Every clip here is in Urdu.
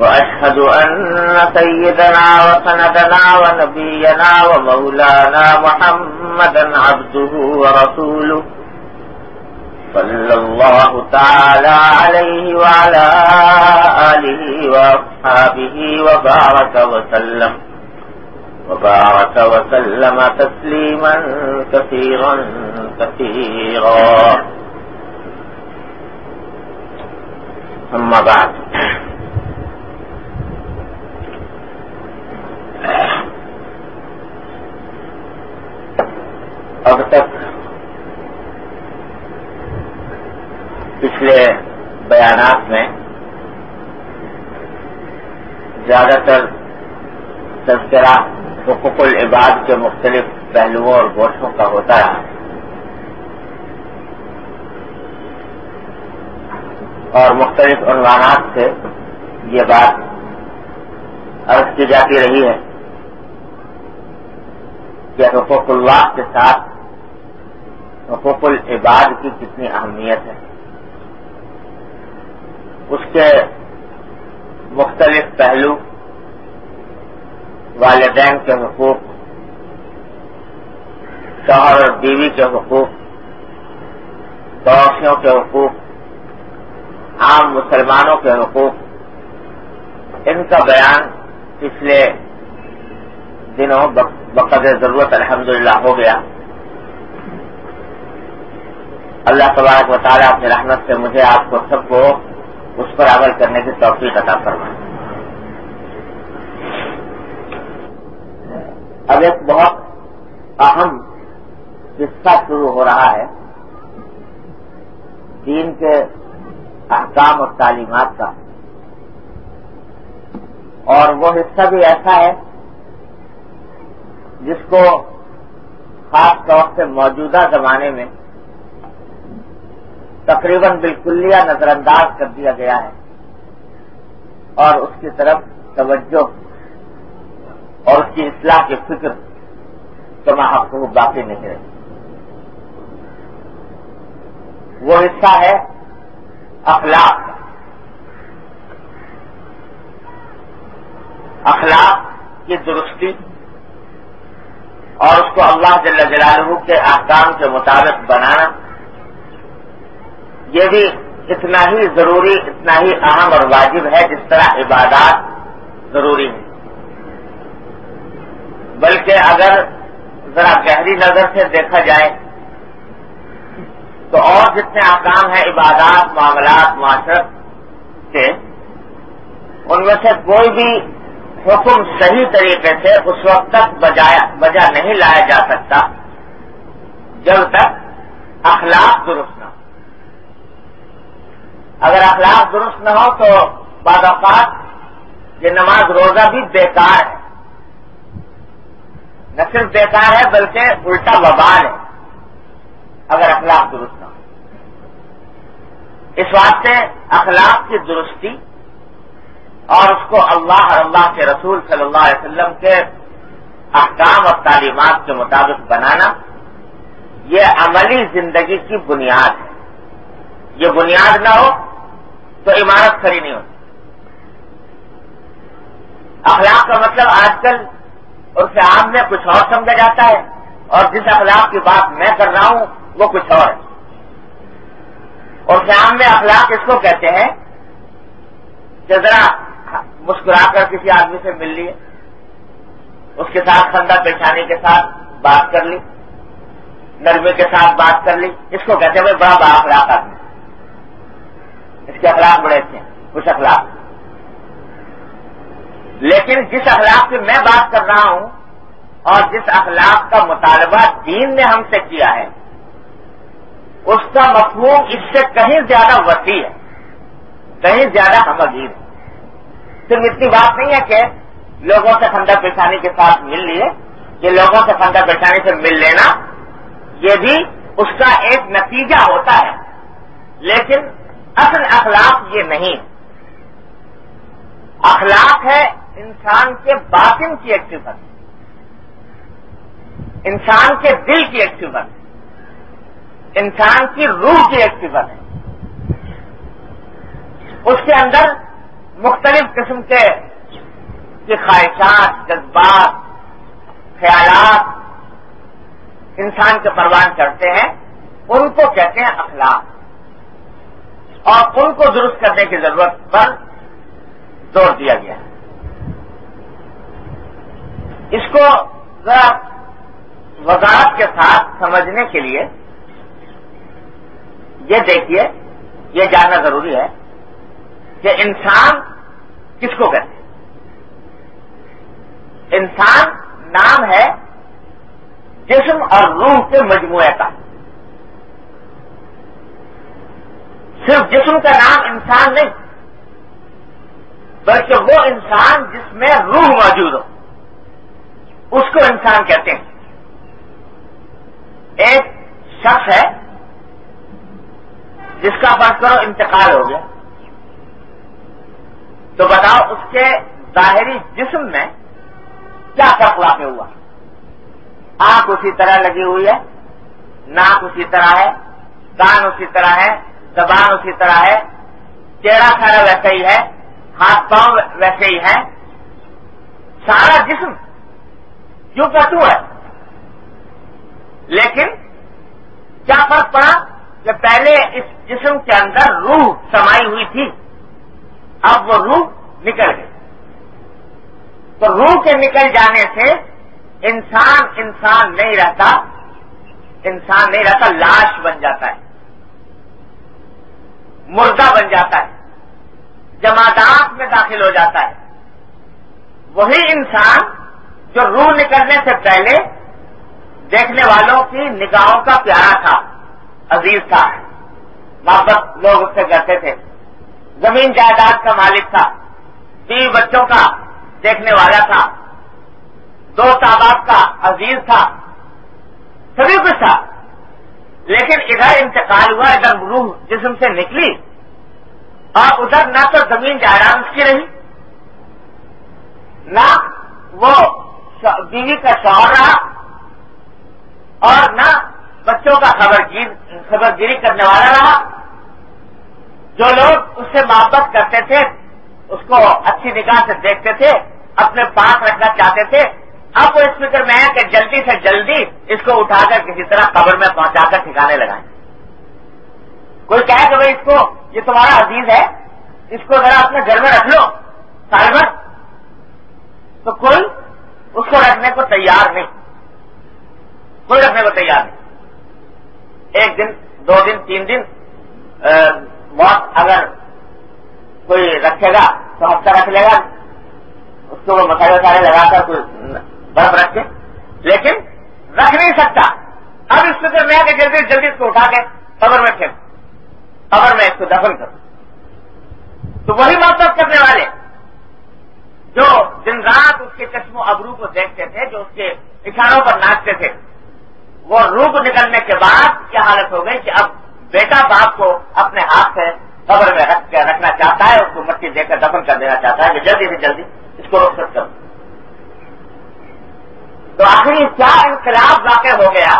وأشهد أن سيدنا وسندنا ونبينا ومولانا محمدا عبده ورسوله. صلى الله تعالى عليه وعلى آله وأصحابه وبارك وسلم. وبارك وسلم تسليما كثيرا كثيرا أما بعد اب تک پچھلے بیانات میں زیادہ تر تذکرہ حقوق العباد کے مختلف پہلوؤں اور گوشوں کا ہوتا رہا اور مختلف عنوانات سے یہ بات عرض کی جاتی رہی ہے کہ حقوق اللہ کے ساتھ حقوق العباد کی کتنی اہمیت ہے۔ اس کے مختلف پہلو، والدین کے حقوق، شوہر اور بیوی کے حقوق پڑوسیوں کے حقوق عام مسلمانوں کے حقوق۔ ان کا بیان پچھلے دنوں بقدر ضرورت الحمدللہ ہو گیا۔ اللہ تبارک و تعالیٰ اپنی رحمت سے مجھے آپ کو سب کو اس پر عمل کرنے کی توفیق عطا فرمائے۔ اب ایک بہت اہم حصہ شروع ہو رہا ہے۔ دین کے احکام اور تعلیمات کا۔ اور وہ حصہ بھی ایسا ہے جس کو خاص طور سے موجودہ زمانے میں تقریباً بالکلیہ نظر انداز کر دیا گیا ہے اور اس کی طرف توجہ اور اس کی اصلاح کی فکر کما آپ کو باقی نہیں رہی۔ وہ حصہ ہے اخلاق اخلاق کی درستی اور اس کو اللہ جل جلالہ کے احکام کے مطابق بنانا، یہ بھی اتنا ہی ضروری، اتنا ہی اہم اور واجب ہے جس طرح عبادات ضروری ہے بلکہ اگر ذرا گہری نظر سے دیکھا جائے تو اور جتنے احکام ہیں عبادات، معاملات، معاشرت کے، ان میں سے کوئی بھی حکم صحیح طریقے سے اس وقت تک بجا نہیں لایا جا سکتا جب تک اخلاق درست نہ ہو۔ اگر اخلاق درست نہ ہو تو بعض اوقات یہ نماز روزہ بھی بیکار ہے۔ نہ صرف بیکار ہے بلکہ الٹا وبال ہے۔ اگر اخلاق درست اس واسطے اخلاق کی درستی اور اس کو اللہ اور اللہ کے رسول صلی اللہ علیہ وسلم کے احکام اور تعلیمات کے مطابق بنانا، یہ عملی زندگی کی بنیاد ہے۔ یہ بنیاد نہ ہو تو عمارت کھڑی نہیں ہوتی۔ اخلاق کا مطلب آج کل اس عام میں کچھ اور سمجھا جاتا ہے اور جس اخلاق کی بات میں کر رہا ہوں وہ کچھ اور ہے۔ اور شام میں اخلاق اس کو کہتے ہیں؟ کہ ذرا مسکرا کر کسی آدمی سے مل لیے، اس کے ساتھ خندہ پیشانی کے ساتھ بات کر لی، نرمی کے ساتھ بات کر لی، اس کو کہتے ہیں بڑا بڑا اخلاق آدمی۔ اس کے اخلاق بڑے اچھے ہیں کچھ اخلاق۔ لیکن جس اخلاق کی میں بات کر رہا ہوں اور جس اخلاق کا مطالبہ دین نے ہم سے کیا ہے اس کا مفہوم اس سے کہیں زیادہ وسیع ہے، کہیں زیادہ ہم عجیب صرف اتنی بات نہیں ہے کہ لوگوں سے خندہ پیشانی کے ساتھ مل لیے یہ لوگوں سے خندہ پیشانی سے مل لینا، یہ بھی اس کا ایک نتیجہ ہوتا ہے۔ لیکن اصل اخلاق یہ نہیں۔ اخلاق ہے انسان کے باطن کی ایک صفت۔ انسان کے دل کی ایک صفت۔ انسان کی روح کی ایک صفت ہے۔ اس کے اندر مختلف قسم کے خواہشات، جذبات، خیالات انسان کے پروان چڑھتے ہیں۔ ان کو کہتے ہیں اخلاق۔ اور ان کو درست کرنے کی ضرورت پر زور دیا گیا۔ اس کو ذرا وضاحت کے ساتھ سمجھنے کے لیے یہ دیکھیے، یہ جاننا ضروری ہے کہ انسان کس کو کہتے ہیں؟ انسان نام ہے جسم اور روح کے مجموعے کا۔ صرف جسم کا نام انسان نہیں، بلکہ وہ انسان جس میں روح موجود ہو۔ اس کو انسان کہتے ہیں۔ ایک شخص ہے جس کا فرض کرو انتقال ہو گیا۔ تو بتاؤ اس کے ظاہری جسم میں کیا فرق واقع ہوا؟ آنکھ اسی طرح لگی ہوئی ہے، ناک اسی طرح ہے، کان اسی طرح ہے، زبان اسی طرح ہے، چہرہ سارا ویسا ہی ہے، ہاتھ پاؤں ویسے ہی ہے سارا جسم کیوں کٹو ہے۔ لیکن کیا فرق پڑا؟ کہ پہلے اس جسم کے اندر روح سمائی ہوئی تھی، اب وہ روح نکل گئی۔ تو روح کے نکل جانے سے انسان انسان نہیں رہتا، انسان نہیں رہتا، لاش بن جاتا ہے، مردہ بن جاتا ہے جماعت میں داخل ہو جاتا ہے۔ وہی انسان جو روح نکلنے سے پہلے دیکھنے والوں کی نگاہوں کا پیارا تھا۔ عزیز تھا۔ محبت لوگ اس سے کرتے تھے۔ زمین جائیداد کا مالک تھا۔ بیوی بچوں کا دیکھنے والا تھا۔ دو تاباب کا عزیز تھا۔ سبھی کچھ تھا۔ لیکن ادھر انتقال ہوا، ادھر روح جسم سے نکلی۔ اور ادھر نہ تو زمین جائیداد اس کی رہی۔ نہ وہ بیوی کا شوہر رہا۔ اور نہ بچوں کا خبر خبر گیری کرنے والا رہا۔ جو لوگ اس سے محبت کرتے تھے، اس کو اچھی نگاہ سے دیکھتے تھے، اپنے پاس رکھنا چاہتے تھے، اب وہ اس فکر میں ہے کہ جلدی سے جلدی اس کو اٹھا کر کسی طرح قبر میں پہنچا کر ٹھکانے لگائیں۔ کوئی کہے کہ بھائی اس کو یہ تمہارا عزیز ہے، اس کو ذرا اپنے گھر میں رکھ لو سال بھر تو کوئی اس کو رکھنے کو تیار نہیں۔ کوئی رکھنے کو تیار نہیں۔ ایک دن، دو دن، تین دن موت اگر کوئی رکھے گا تو ہفتہ رکھ لے گا، اس کو وہ مسالے وسالے لگا کر کوئی برف رکھ کے لیکن رکھ نہیں سکتا۔ اب اس میں میں کہ جلدی جلدی اس کو اٹھا کے قبر میں پھینک۔ قبر میں اس کو دفن کروں تو وہی محبت کرنے والے جو دن رات اس کے چشم و ابرو کو دیکھتے تھے، جو اس کے اشاروں پر ناچتے تھے وہ روپ نکلنے کے بعد کیا حالت ہو گئی کہ اب بیٹا باپ کو اپنے ہاتھ سے قبر میں رکھ کے رکھنا چاہتا ہے اس کو مٹی دے کر دفن کر دینا چاہتا ہے کہ جلدی سے جلدی اس کو روک سکتا ہوں تو آخری کیا انقلاب واقع ہو گیا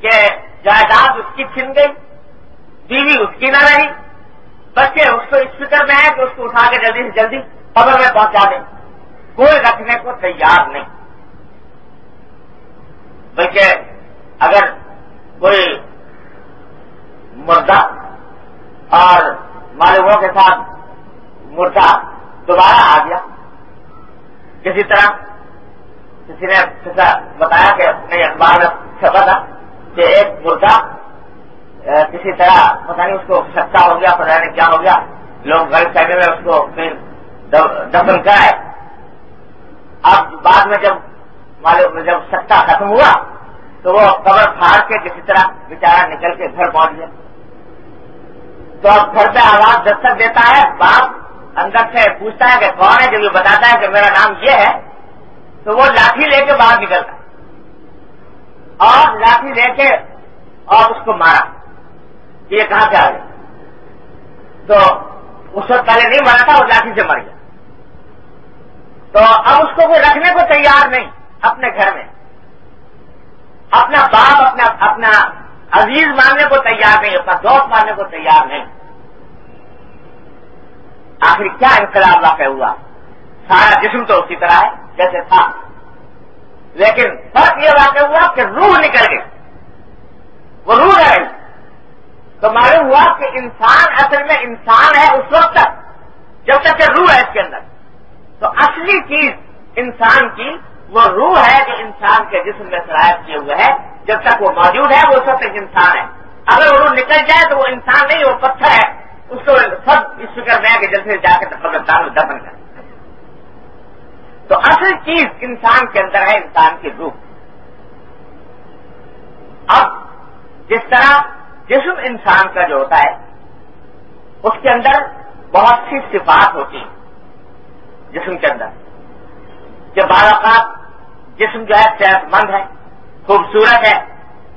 کہ جائیداد اس کی چھن گئی، بیوی اس کی نہ رہی، بچے اس کو اس فکر میں ہے کہ اس کو اٹھا کے جلدی سے جلدی قبر میں پہنچا دیں۔ کوئی رکھنے کو تیار نہیں۔ بلکہ اگر کوئی مردہ اور معلوموں کے ساتھ مردہ دوبارہ آ گیا، کسی طرح کسی نے بتایا کہ اپنے اخبار میں چھپا تھا کہ ایک مردہ کسی طرح پتا نہیں اس کو سچا ہو گیا پتا نہیں کیا ہو گیا، لوگ غلط فہمی میں اس کو پھر دفن کرائے۔ اب بعد میں جب معلوم جب سچا ختم ہوا تو وہ قبر پھاڑ کے کسی طرح بیچارہ نکل کے گھر پہنچ گیا۔ تو اب گھر پہ آواز دستک دیتا ہے، باپ اندر سے پوچھتا ہے کہ کون ہے؟ جب یہ بتاتا ہے کہ میرا نام یہ ہے، تو وہ لاٹھی لے کے باہر نکلتا ہے۔ اور لاٹھی لے کے اور اس کو مارا۔ یہ کہاں سے آ گیا؟ تو اس وقت پہلے نہیں مرا تھا، وہ لاٹھی سے مر گیا۔ تو اب اس کو کوئی رکھنے کو تیار نہیں، اپنے گھر میں۔ اپنا باپ، اپنا اپنا عزیز ماننے کو تیار نہیں، اپنا دوست ماننے کو تیار نہیں۔ آخر کیا انقلاب واقع ہوا؟ سارا جسم تو اسی طرح ہے، جیسے تھا۔ لیکن فرق یہ واقع ہوا کہ روح نکل گئی۔ وہ روح رہی تو معلوم ہوا کہ انسان اصل میں انسان ہے اس وقت تک، جب تک کہ روح ہے اس کے اندر۔ تو اصلی چیز انسان کی وہ روح ہے جو انسان کے جسم میں شرائط کیے ہوئے ہے۔ جب تک وہ موجود ہے، وہ اس وقت ایک انسان ہے۔ اگر وہ روح نکل جائے تو وہ انسان نہیں، وہ پتھر ہے۔ اس کو سب اس فکر میں کہ جلد سے جا کے میں دفن کر۔ تو اصل چیز انسان کے اندر ہے، انسان کی روح۔ اب جس طرح جسم انسان کا جو ہوتا ہے، اس کے اندر بہت سی صفات ہوتی ہیں جسم کے اندر۔ کہ بعض اوقات جسم جو ہے صحت مند ہے، خوبصورت ہے،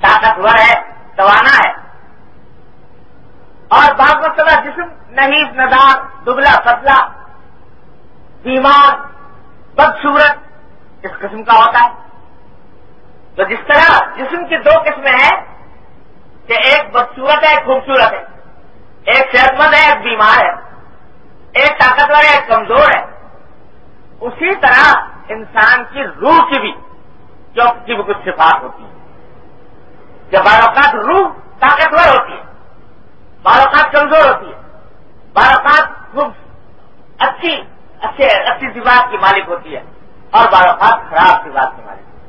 طاقتور ہے، توانا ہے۔ اور بعض مسئلہ جسم نہیں ندار دبلا، پتلا، بیمار بدسورت اس قسم کا ہوتا ہے۔ تو جس طرح جسم کی دو قسمیں ہیں کہ ایک بدسورت ہے، ایک خوبصورت ہے۔ ایک صحت مند ہے، ایک بیمار ہے۔ ایک طاقتور ہے، ایک کمزور ہے۔ اسی طرح انسان کی روح کی بھی جو کی بھی کچھ صفات ہوتی ہے جب اوقات روح طاقتور ہوتی ہے اوقات کمزور ہوتی ہے اوقات خوب اچھی، اچھے، اچھی صفات کی مالک ہوتی ہے اور اوقات خراب صفات کی مالک ہوتی ہے۔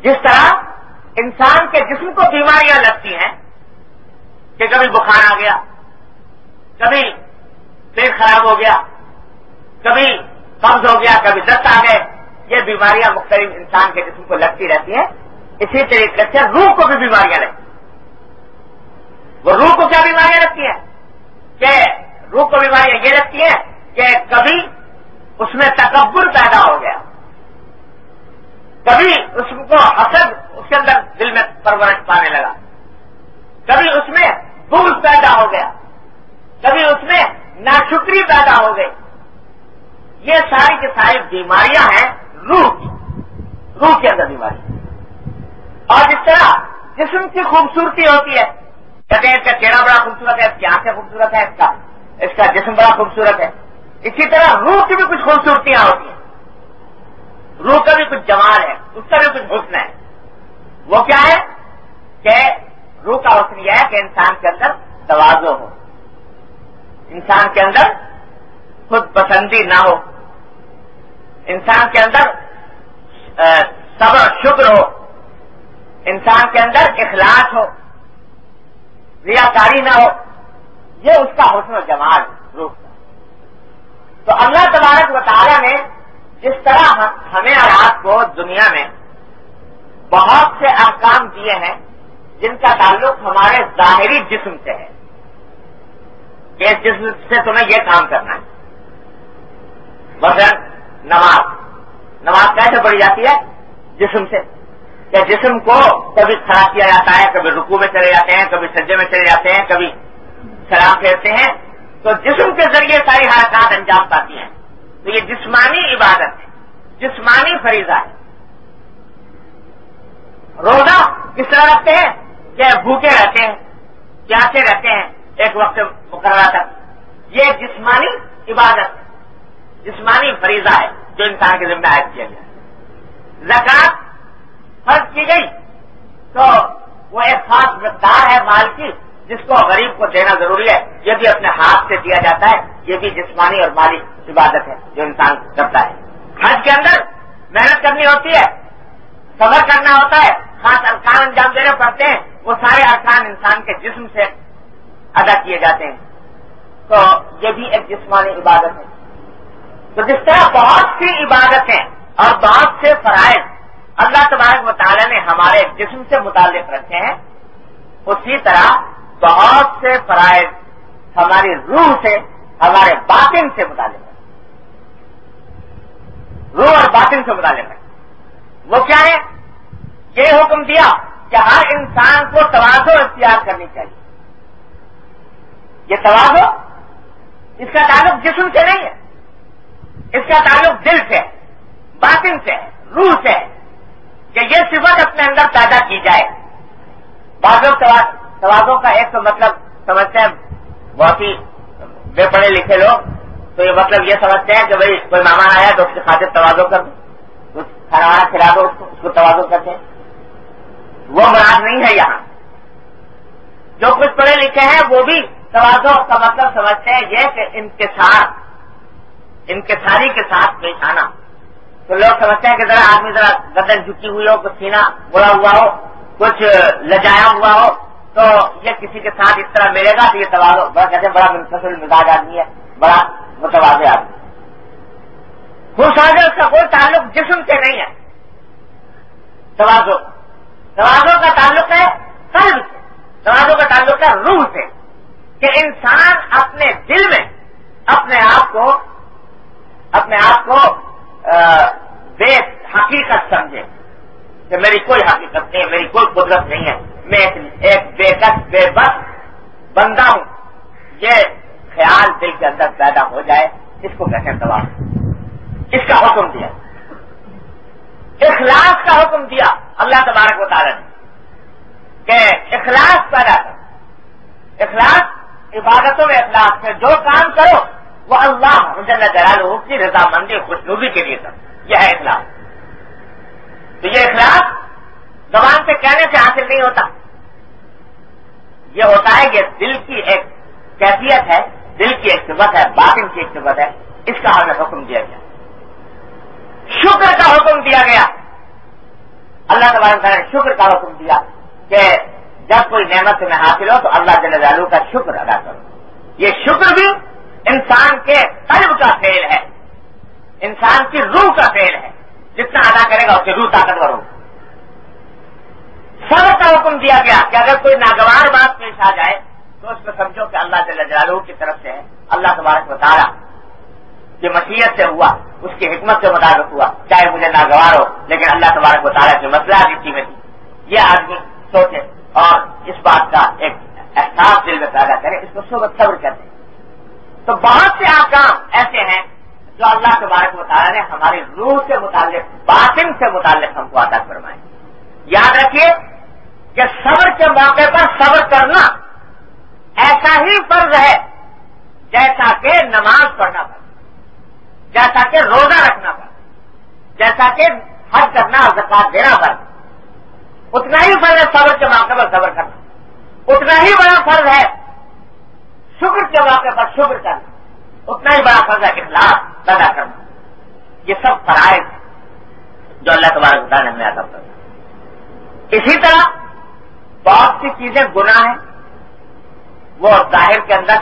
جس طرح انسان کے جسم کو بیماریاں لگتی ہیں کہ کبھی بخار آ گیا، کبھی پیٹ خراب ہو گیا، کبھی قبض ہو گیا، کبھی دست آ گئے۔ یہ بیماریاں مختلف انسان کے جسم کو لگتی رہتی ہیں۔ اسی طریقے سے روح کو بھی بیماریاں لگتی وہ روح کو کیا بیماریاں لگتی ہیں؟ کہ روح کو بیماریاں یہ لگتی ہیں کہ کبھی اس میں تکبر پیدا ہو گیا۔ کبھی اس کو حسد اس کے اندر دل میں پرورش پانے لگا۔ کبھی اس میں بغض پیدا ہو گیا۔ کبھی اس میں ناشکری پیدا ہو گئی۔ یہ ساری کی ساری بیماریاں ہیں روح کی، روح کے اندر بیماری۔ اور جس طرح جسم کی خوبصورتی ہوتی ہے، کہتے ہیں اس کا چہرہ بڑا خوبصورت ہے، اس کی آنکھیں خوبصورت ہے اس کا اس کا جسم بڑا خوبصورت ہے۔ اسی طرح روح کی بھی کچھ خوبصورتیاں ہوتی ہیں۔ روح کا بھی کچھ جمال ہے، اس کا بھی کچھ حسن ہے۔ وہ کیا ہے؟ کہ روح کا حسن یہ ہے کہ انسان کے اندر توازو ہو۔ انسان کے اندر خود پسندی نہ ہو۔ انسان کے اندر صبر شکر ہو۔ انسان کے اندر اخلاص ہو۔ ریاکاری نہ ہو۔ یہ اس کا حسن و جمال روح تو اللہ تبارک و تعالیٰ نے جس طرح ہمیں اور آپ کو دنیا میں بہت سے احکام دیے ہیں، جن کا تعلق ہمارے ظاہری جسم سے ہے۔ کہ جسم سے تمہیں یہ کام کرنا ہے۔ مثلا نماز۔ نماز کیسے پڑھی جاتی ہے؟ جسم سے۔ کہ جسم کو کبھی کھڑا کیا جاتا ہے، کبھی رکو میں چلے جاتے ہیں، کبھی سجے میں چلے جاتے ہیں، کبھی سلام پھیرتے ہیں۔ تو جسم کے ذریعے ساری حرکات انجام پاتی ہیں۔ تو یہ جسمانی عبادت ہے۔ جسمانی فریضہ ہے۔ روزہ کس طرح رکھتے ہیں؟ کہ بھوکے رہتے ہیں؟ پیاسے رہتے ہیں ایک وقت مقررہ تک۔ یہ جسمانی عبادت فریضہ ہے جو انسان کے ذمہ عائد کیا گیا زکات فرض کی گئی تو وہ ایک خاص مقدار ہے مال کی جس کو غریب کو دینا ضروری ہے۔ یہ بھی اپنے ہاتھ سے دیا جاتا ہے۔ یہ بھی جسمانی اور مالی عبادت ہے جو انسان کرتا ہے۔ حج کے اندر محنت کرنی ہوتی ہے سفر کرنا ہوتا ہے، خاص ارکان انجام دینے پڑتے ہیں۔ وہ سارے ارکان انسان کے جسم سے ادا کیے جاتے ہیں۔ تو یہ بھی ایک جسمانی عبادت ہے۔ تو جس طرح بہت سی عبادتیں اور بہت سے فرائض اللہ تبارک مطالعہ نے ہمارے جسم سے متعلق رکھے ہیں، اسی طرح بہت سے فرائض ہماری روح سے، ہمارے باطن سے متعلق ہے روح اور باطن سے متعلق ہے وہ کیا ہے یہ حکم دیا کہ ہر انسان کو توازو اختیار کرنی چاہیے۔ یہ توازو اس کا تعلق جسم سے نہیں ہے۔ اس کا تعلق دل سے، باطن سے، روح سے کہ یہ صفت اپنے اندر پیدا کی جائے۔ بعض توازوں کا ایک تو مطلب سمجھتے ہیں، بہت ہی بے پڑھے لکھے لوگ، تو یہ مطلب یہ سمجھتے ہیں کہ بھائی کوئی مہمان آیا تو اس کی خاطر توازو کر دو۔ کچھ کھانا وانا کھلا دو، اس کو اس کو توازو کرتے ہیں۔ وہ مراد نہیں ہے یہاں۔ جو کچھ پڑھے لکھے ہیں وہ بھی توازو کا مطلب سمجھتے ہیں یہ کہ ان کے ساتھ ان کے ساری کے ساتھ پیش آنا۔ تو لوگ سمجھتے ہیں کہ ذرا آدمی ذرا گدن جھکی ہوئی ہو، کچھ سینا بڑا ہوا ہو، کچھ لجایا ہوا ہو، تو یہ کسی کے ساتھ اس طرح ملے گا تو یہ توازو بڑا کہتے ہیں، بڑا منفصل مزاج آدمی ہے، بڑا متوازے آدمی۔ خوش اس کا کوئی تعلق جسم سے نہیں ہے۔ توازو۔ توازو کا تعلق ہے قلب سے۔ توازو کا تعلق ہے روح سے۔ کہ انسان اپنے دل میں، اپنے آپ کو اپنے آپ کو بے حقیقت سمجھے کہ میری کوئی حقیقت نہیں ہے، میری کوئی قدرت نہیں ہے۔ میں ایک بے کس بے بس بندہ ہوں۔ یہ خیال دل کے اندر پیدا ہو جائے، اس کو کہتے ہیں تباہ اس کا حکم دیا۔ اخلاص کا حکم دیا اللہ تبارک و تعالی نے کہ اخلاص پیدا کر اخلاص عبادتوں میں، اخلاص ہے جو کام کرو وہ اللہ مجھے جلالہ کی رضامندی خوشنوبی کے لیے کر یہ ہے اخلاص تو یہ اخلاص زبان سے کہنے سے حاصل نہیں ہوتا۔ یہ ہوتا ہے کہ دل کی ایک کیفیت ہے، دل کی ایک صفت ہے، باطن کی ایک صفت ہے۔ اس کا ہمیں حکم دیا گیا۔ شکر کا حکم دیا گیا۔ اللہ تبارک نے شکر کا حکم دیا کہ جب کوئی نعمت میں حاصل ہو تو اللہ جل جلالو کا شکر ادا کرو۔ یہ شکر بھی انسان کے قلب کا فیل ہے۔ انسان کی روح کا فیل ہے۔ جتنا ادا کرے گا اس کی روح طاقتور ہوگی سب کا حکم دیا گیا کہ اگر کوئی ناگوار بات پیش آ جائے تو اس کو سمجھو کہ اللہ جل جلالہ کی طرف سے ہے۔ اللہ تبارک بتا کہ مشیت سے ہوا، اس کی حکمت سے مطابق ہوا۔ چاہے مجھے ناگوار ہو، لیکن اللہ تبارک بتا کہ مسئلہ کی میں تھی۔ یہ آدمی سوچے اور اس بات کا ایک احساس دل میں پیدا کرے، اس کو صبح صبر کرتے تو بہت سے آکام ایسے ہیں جو اللہ تبارک مطالعہ نے ہماری روح سے متعلق، باطن سے متعلق ہم کو عادت فرمائے۔ یاد رکھیے کہ صبر کے موقع پر صبر کرنا ایسا ہی فرض ہے جیسا کہ نماز پڑھنا پڑ جیسا کہ روزہ رکھنا پڑ جیسا کہ حج کرنا اور زکات دینا پڑ اتنا ہی فرض ہے صبر کے موقع پر صبر کرنا۔ اتنا ہی بڑا فرض ہے شکر کے موقع پر شکر کرنا اتنا ہی بڑا فرض ہے اخلاق پیدا کرنا یہ سب فرائض جو اللہ تبارک نے ہمیں ادا کر اسی طرح بہت سی چیزیں گناہ ہیں۔ وہ ظاہر کے اندر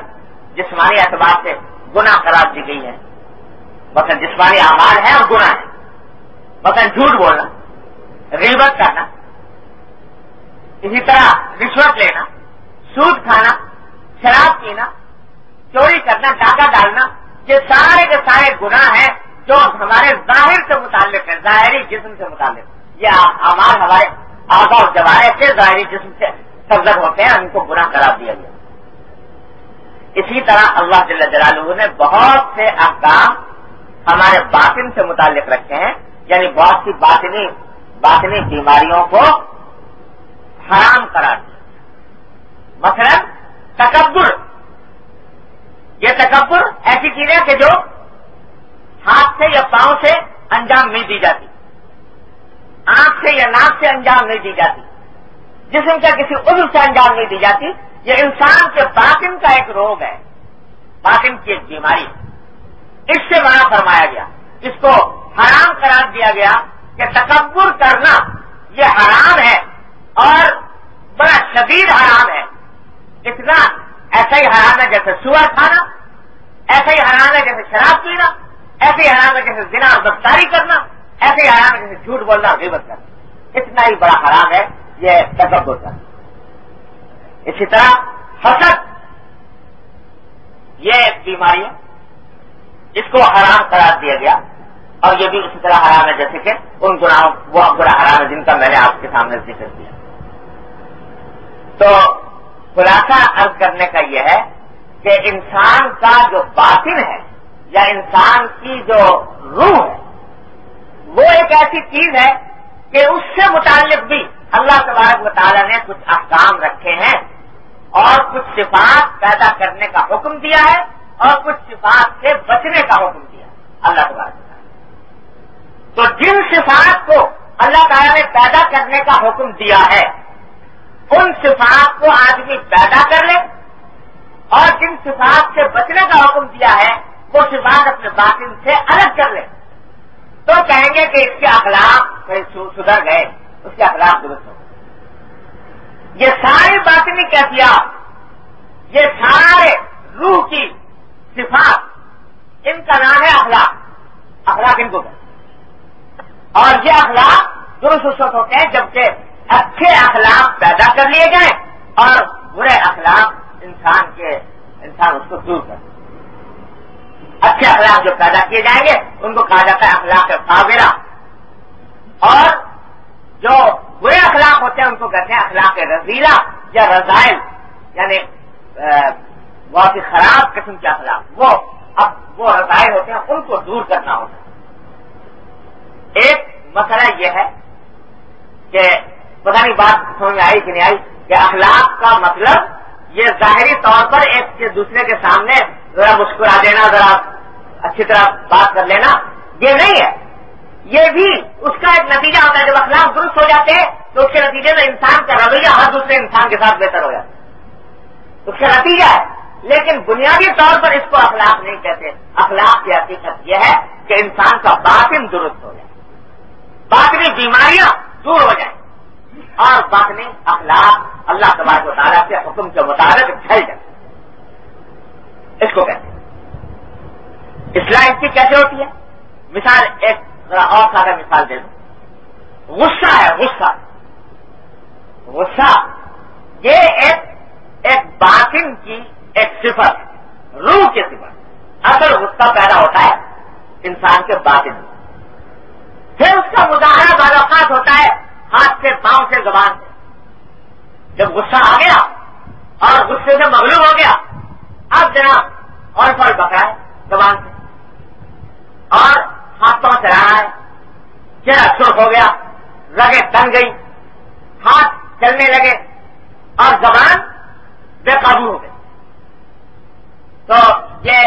جسمانی اعتبار سے گناہ قرار دی گئی ہے مثلا جسمانی آواز ہے اور گناہ ہے مثلا جھوٹ بولنا ریبت کرنا، اسی طرح رشوت لینا، سود کھانا شراب پینا، چوری کرنا، ڈاکہ ڈالنا، یہ سارے کے سارے گناہ ہیں جو ہمارے ظاہر سے متعلق ہیں، ظاہری جسم سے متعلق۔ یہ آمار ہمارے آگا اور جوارے سے ظاہری جسم سے سبزر ہوتے ہیں ان کو گناہ قرار دیا گیا۔ اسی طرح اللہ جل جلالہ نے بہت سے احکام ہمارے باطن سے متعلق رکھے ہیں یعنی بہت سی باطنی باطنی بیماریوں کو حرام قرار دیا۔ مثلا تکبر۔ یہ تکبر ایسی چیز ہے کہ جو ہاتھ سے یا پاؤں سے انجام نہیں دی جاتی۔ آنکھ سے یا ناک سے انجام نہیں دی جاتی۔ جسم کا کسی عضو سے انجام نہیں دی جاتی۔ یہ انسان کے باطن کا ایک روگ ہے۔ باطن کی ایک بیماری۔ اس سے منع فرمایا گیا۔ اس کو حرام قرار دیا گیا کہ تکبر کرنا یہ حرام ہے اور بڑا شدید حرام ہے۔ اتنا ایسا ہی حرام ہے جیسے سور کھانا، ایسا ہی حرام ہے جیسے شراب پینا ایسے ہی حرام ہے جیسے زنا اور گفتاری کرنا ایسے ہی حرام ہے جیسے جھوٹ بولنا اور غیبت کرنا۔ اتنا ہی بڑا حرام ہے، یہ تکبر کرنا اسی طرح حسد، یہ ایک بیماری ہے اس کو حرام قرار دیا گیا۔ اور یہ بھی اسی طرح حرام ہے جیسے کہ ان گناہوں، وہ برا حرام ہے جن کا میں نے آپ کے سامنے ذکر کیا۔ تو خلاصہ عرض کرنے کا یہ ہے کہ انسان کا جو باطن ہے یا انسان کی جو روح ہے، وہ ایک ایسی چیز ہے کہ اس سے متعلق بھی اللہ تبارک و تعالیٰ نے کچھ احکام رکھے ہیں اور کچھ صفات پیدا کرنے کا حکم دیا ہے اور کچھ صفات سے بچنے کا حکم دیا ہے اللہ تبارک تو جن صفات کو اللہ تعالیٰ نے پیدا کرنے کا حکم دیا ہے ان صفات کو آدمی پیدا کر لے اور جن صفات سے بچنے کا حکم دیا ہے، وہ صفات اپنے باطن سے الگ کر لے۔ تو کہیں گے کہ اس کے اخلاق سدھر گئے، اس کے اخلاق درست ہو یہ ساری باطنی کیفیات، یہ سارے روح کی صفات ان کا نام ہے اخلاق۔ اخلاق ان کو اور یہ اخلاق درست ہوتے ہیں جبکہ اچھے اخلاق پیدا کر لیے جائیں اور برے اخلاق انسان کے انسان اس کو دور کر اچھے اخلاق جو پیدا کیے جائیں گے، ان کو کہا جاتا ہے اخلاق قابلہ اور جو برے اخلاق ہوتے ہیں، ان کو کہتے ہیں اخلاق رضیلا یا رضائل یعنی بہت ہی خراب قسم کے اخلاق۔ وہ اب وہ رضائل ہوتے ہیں، ان کو دور کرنا ہوتا ہے۔ ایک مسئلہ یہ ہے کہ پتہ نہیں بات سمجھ میں آئی کہ نہیں آئی کہ اخلاق کا مطلب یہ ظاہری طور پر ایک دوسرے کے سامنے ذرا مسکرا دینا، ذرا اچھی طرح بات کر لینا، یہ نہیں ہے۔ یہ بھی اس کا ایک نتیجہ ہوتا ہے، جب اخلاق درست ہو جاتے ہیں تو اس کے نتیجے میں انسان کا رویہ ہر دوسرے انسان کے ساتھ بہتر ہو جاتا ہے۔ اس کا نتیجہ ہے۔ لیکن بنیادی طور پر اس کو اخلاق نہیں کہتے۔ اخلاق کی حقیقت یہ ہے کہ انسان کا باطن درست ہو جائے۔ باطنی بیماریاں دور ہو جائیں۔ اور باطنی اخلاق اللہ تبارک و تعالیٰ کے حکم کے مطابق ڈھل جائے اس کو کہتے ہیں۔ اسلام کی کیسے ہوتی ہے؟ مثال ایک، ذرا اور سادہ مثال دے دوں غصہ ہے، غصہ۔ غصہ، یہ ایک ایک باطن کی ایک صفت، روح کی صفت۔ اصل غصہ پیدا ہوتا ہے، انسان کے باطن میں۔ پھر اس کا مظاہرہ بالاقات ہوتا ہے۔ ہاتھ سے پاؤں سے زبان سے۔ جب غصہ آ گیا اور غصے سے مغلوب ہو گیا، اب جناب اور پھل بکرا ہے زبان سے۔ اور ہاتھوں سے رہا ہے، چہرہ سرخ ہو گیا رگے تن گئی ہاتھ چلنے لگے اور زبان بے قابو ہو گئی۔ تو یہ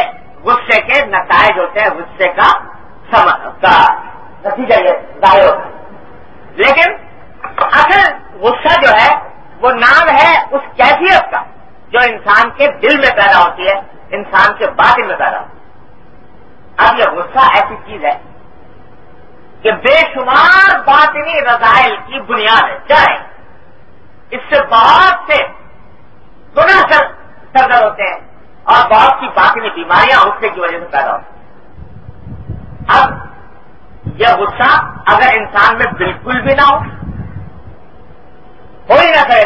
غصے کے نتائج ہوتے ہیں، غصے کا نتیجہ یہ ظاہر ہوتا ہے۔ لیکن اصل غصہ جو ہے، وہ نام ہے اس کیفیت کا، جو انسان کے دل میں پیدا ہوتی ہے، انسان کے باطن میں پیدا ہوتی ہے۔ اب یہ غصہ ایسی چیز ہے کہ بے شمار باطنی رضائل کی بنیاد ہے۔ چاہے اس سے بہت سے گنا سردر ہوتے ہیں اور بہت سی باطنی بیماریاں غصے کی وجہ سے پیدا ہوتی ہیں۔ اب یہ غصہ اگر انسان میں بالکل بھی نہ ہو ہو ہی نہ کرے۔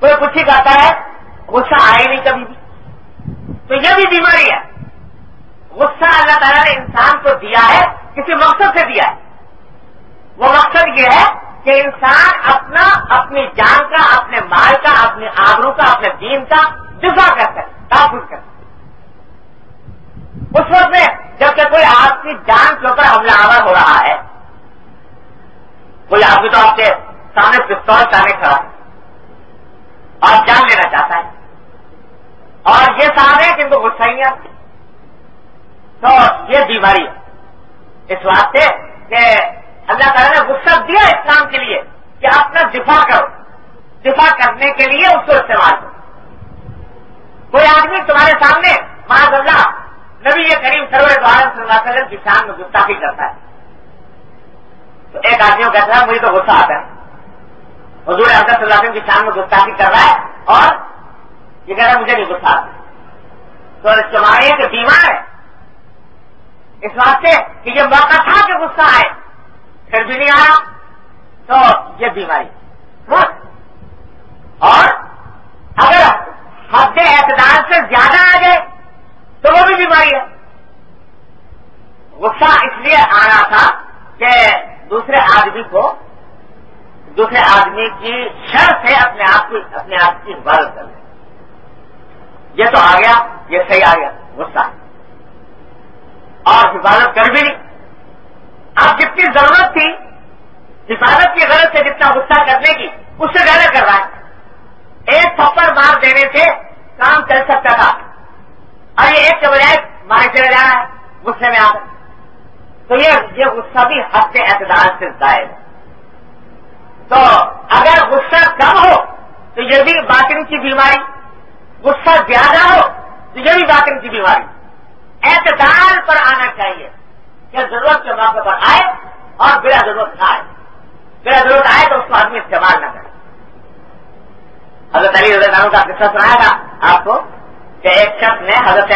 کوئی کچھ ہی کہتا ہے، غصہ آئے نہیں کبھی بھی۔ تو یہ بھی بیماری ہے۔ غصہ اللہ تعالیٰ نے انسان کو دیا ہے، کسی مقصد سے دیا ہے۔ وہ مقصد یہ ہے کہ انسان اپنا، اپنی جان کا، اپنے مال کا اپنے آبرو کا، اپنے دین کا دفاع کر سکے، تحفظ کر اس وقت میں جبکہ کوئی آپ کی جان کے اوپر حملہ آور ہو رہا ہے، کوئی آدمی تو آپ کے سامنے پستول چاہنے کھڑا اور جان لینا چاہتا ہے۔ اور یہ سارے کہ ان کو غصہ ہی نہیں آتی تو یہ بیماری ہے۔ اس واسطے کہ اللہ تعالیٰ نے غصہ دیا اسلام کے لیے کہ اپنا دفاع کرو۔ دفاع کرنے کے لیے اس کو استعمال کرو۔ کوئی آدمی تمہارے سامنے معاذ اللہ نبی یہ کریم سرور دوارن صلی اللہ علیہ وسلم کی شان میں گستاخی کرتا ہے۔ تو ایک آدمی کو کہتا ہے، مجھے تو غصہ آتا ہے۔ حضور احمد صلی اللہ علیہ وسلم کی شان میں گستاخی کر رہا ہے اور یہ کہہ رہا ہے مجھے نہیں غصہ آتا تو استعمال کہ بیمار ہے، اس واسطے کہ یہ موقع تھا کہ غصہ آئے۔ پھر بھی نہیں آیا۔ تو یہ بیماری اور اگر حد اعتدال سے زیادہ آ جائے، تو وہ بھی بیماری ہے۔ غصہ اس لیے آنا تھا کہ دوسرے آدمی کو دوسرے آدمی کی شر سے اپنے آپ کی اپنے آپ کی حفاظت کر لیں یہ تو آ گیا، یہ صحیح آ گیا، غصہ۔ اور حفاظت کر بھی۔ نہیں اب جتنی ضرورت تھی، حفاظت کی غرض سے جتنا غصہ کرنے کی، اس سے زیادہ کر رہا ہے۔ ایک تھپڑ مار دینے سے کام چل سکتا تھا۔ اور یہ ایک کے بجائے مارے چلے جا رہا ہے، غصے میں آ تو یہ یہ غصہ بھی حد سے اعتدال سے زائد ہے۔ تو اگر غصہ کم ہو تو یہ بھی باطن کی بیماری۔ غصہ زیادہ ہو تو یہ بھی باطن کی بیماری۔ اعتدال پر آنا چاہیے کہ ضرورت کے موقع پر آئے اور بلا ضرورت نہ آئے۔ بلا ضرورت آئے تو اس کو آدمی استعمال نہ کرے۔ حضرت علی رضی اللہ کا قصہ سنایا تھا آپ کو کہ ایک شخص نے حضرت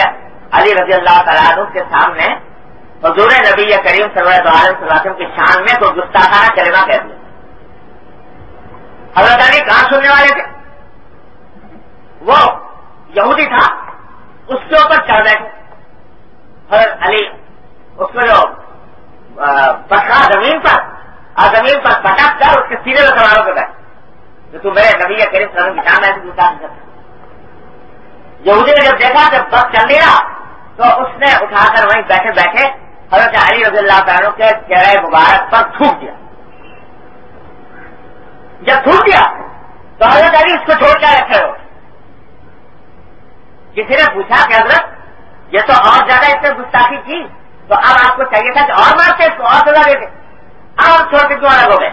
علی رضی اللہ تعالیٰ عنہ کے سامنے حضور نبی کریم صلی اللہ وسلم کی شان میں تو گستاخانہ کلمہ کہہ دیا۔ حضرت علی کہاں سننے والے تھے۔ وہ یہودی تھا۔ اس کے اوپر چڑھ بیٹھے۔ حضرت علی، اس میں جو پکا زمین پر اور زمین پر پٹک کر اس کے سینے میں سواروں کے بیٹھے۔ جو تم میرے نبی کریم صلی کی شان ہے گستاخ کرتا یہودی نے جب دیکھا کہ بس چل گیا تو اس نے اٹھا کر وہیں بیٹھے بیٹھے حضرت علی رضی اللہ تعالیٰ کے چہرے مبارک پر تھوک دیا۔ جب تھوک دیا تو حضرت علی اس کو چھوڑ کر رکھے ہو۔ کسی نے پوچھا کہ حضرت، یہ تو اور زیادہ اس نے گستاخی کی؟ تو اب آپ کو چاہیے تھا کہ اور مارتے، اس کو اور سزا دیتے اب اور چھوڑ کے کیوں الگ ہو گئے؟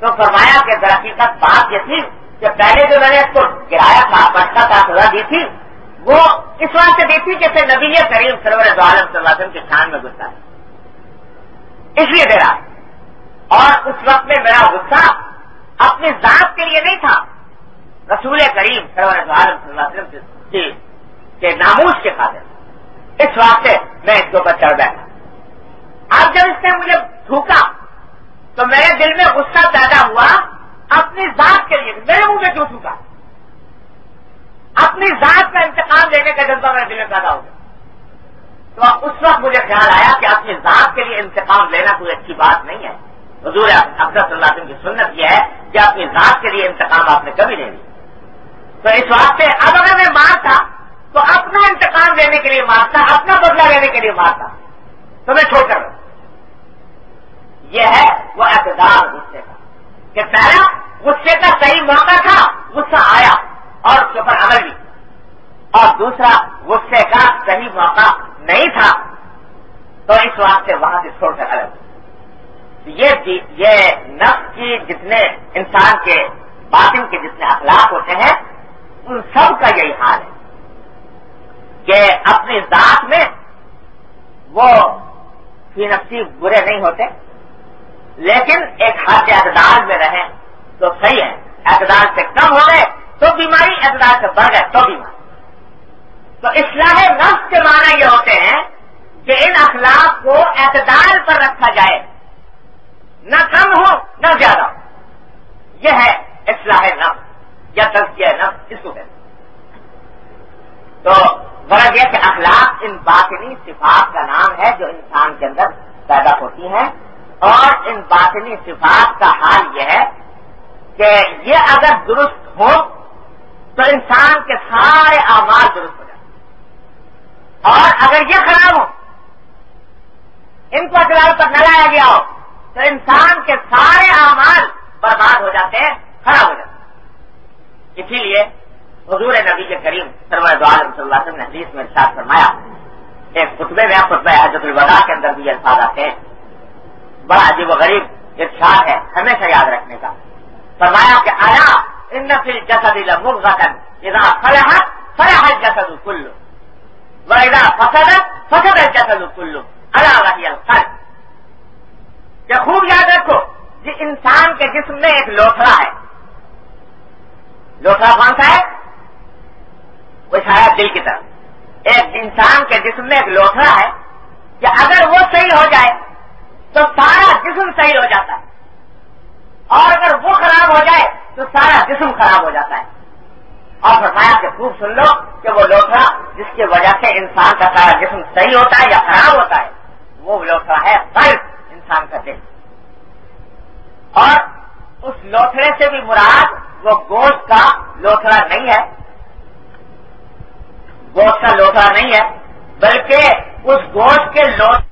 تو فرمایا کہ درحقیقت بات یہ تھی کہ پہلے جو میں نے اس کو گرایا تھا بچتا تھا، سزا دی تھی، وہ اس واسطے دیکھی جیسے نبی کریم سرور عالم صلی اللہ علیہ وسلم کے شان میں غصہ ہے اس لیے دے رہا اور اس وقت میں میرا غصہ اپنی ذات کے لیے نہیں تھا۔ رسول کریم سرور عالم صلی اللہ علیہ وسلم کے ناموش کے خاطر۔ اس واسطے میں اس کے اوپر چڑھ بیٹھا۔ اب جب اس نے مجھے تھوکا تو میرے دل میں غصہ پیدا ہوا۔ اپنی ذات کے لیے میرے منہ میں کیوں تھوکا اپنی ذات کا انتقام لینے کا جذبہ میرے دل میں پیدا ہو گیا۔ تو اس وقت مجھے خیال آیا کہ اپنی ذات کے لیے انتقام لینا کوئی اچھی بات نہیں ہے۔ حضور صلی اللہ علیہ وسلم کی سنت یہ ہے کہ اپنی ذات کے لیے انتقام آپ نے کبھی نہیں لیا تو اس واسطے اب اگر میں مارتا، تو اپنا انتقام لینے کے لیے مارتا، اپنا بدلہ لینے کے لیے مارتا۔ تو میں چھوڑ کر یہ ہے وہ اعتدار غصے کا۔ کہ پہلا غصے کا صحیح موقع تھا، غصہ آیا اور اس کے اوپر عمل بھی۔ اور دوسرا، غصے کا صحیح موقع نہیں تھا، تو اس واسطے وہاں سے چھوڑ کر الگ یہ یہ نفس کی جتنے انسان کے باطن کے جتنے اخلاق ہوتے ہیں، ان سب کا یہی حال ہے کہ اپنی ذات میں وہ فی نفسی برے نہیں ہوتے، لیکن ایک حد اعتدال میں رہیں تو صحیح ہے۔ اعتدال سے کم ہو گئے تو بیماری اعتدال سے بڑھ گئے تو بیماری تو اصلاح نفس کے معنی یہ ہوتے ہیں کہ ان اخلاق کو اعتدال پر رکھا جائے نہ کم ہو نہ زیادہ ہو یہ ہے اصلاح نفس یا تزکیہ نفس اس کو کہتے تو غرض یہ کہ اخلاق ان باطنی صفات کا نام ہے جو انسان کے اندر پیدا ہوتی ہیں۔ اور ان باطنی صفات کا حال یہ ہے کہ یہ اگر درست ہو تو انسان کے سارے اعمال درست ہو جائیں اور اگر یہ خراب ہو، ان کو اخلاق پر نہ لایا گیا ہو، تو انسان کے سارے اعمال برباد ہو جاتے ہیں، خراب ہو جاتے ہیں۔ اسی لیے حضور نبی کے کریم سرور عالم صلی اللہ علیہ وسلم نے حدیث میں ارشاد فرمایا ایک خطبے میں خطبہ حضرت الوداع کے اندر بھی الفاظ آتے ہیں۔ بڑا عجیب و غریب ارشاد ہے ہمیشہ یاد رکھنے کا۔ فرمایا کہ آیا ان فل جسد مرغتن اذا فلحت فلح الجسد كله واذا فسدت، فسد الجسد كله الا وهي القلب۔ خوب یاد رکھو کہ انسان کے جسم میں ایک لوٹھڑا ہے۔ لوٹھڑا کون سا ہے وہ شاید دل کی طرف ایک انسان کے جسم میں ایک لوٹھڑا ہے کہ اگر وہ صحیح ہو جائے تو سارا جسم صحیح ہو جاتا ہے۔ اور اگر وہ خراب ہو جائے تو سارا جسم خراب ہو جاتا ہے۔ اور فرمایا کہ خوب سن لو کہ وہ لوٹا جس کی وجہ سے انسان کا سارا جسم صحیح ہوتا ہے یا خراب ہوتا ہے، وہ لوٹا ہے قلب انسان کا دل۔ اور اس لوتھڑے سے بھی مراد وہ گوشت کا لوتھڑا نہیں ہے۔ گوشت کا لوٹا نہیں ہے بلکہ اس گوشت کے لوٹ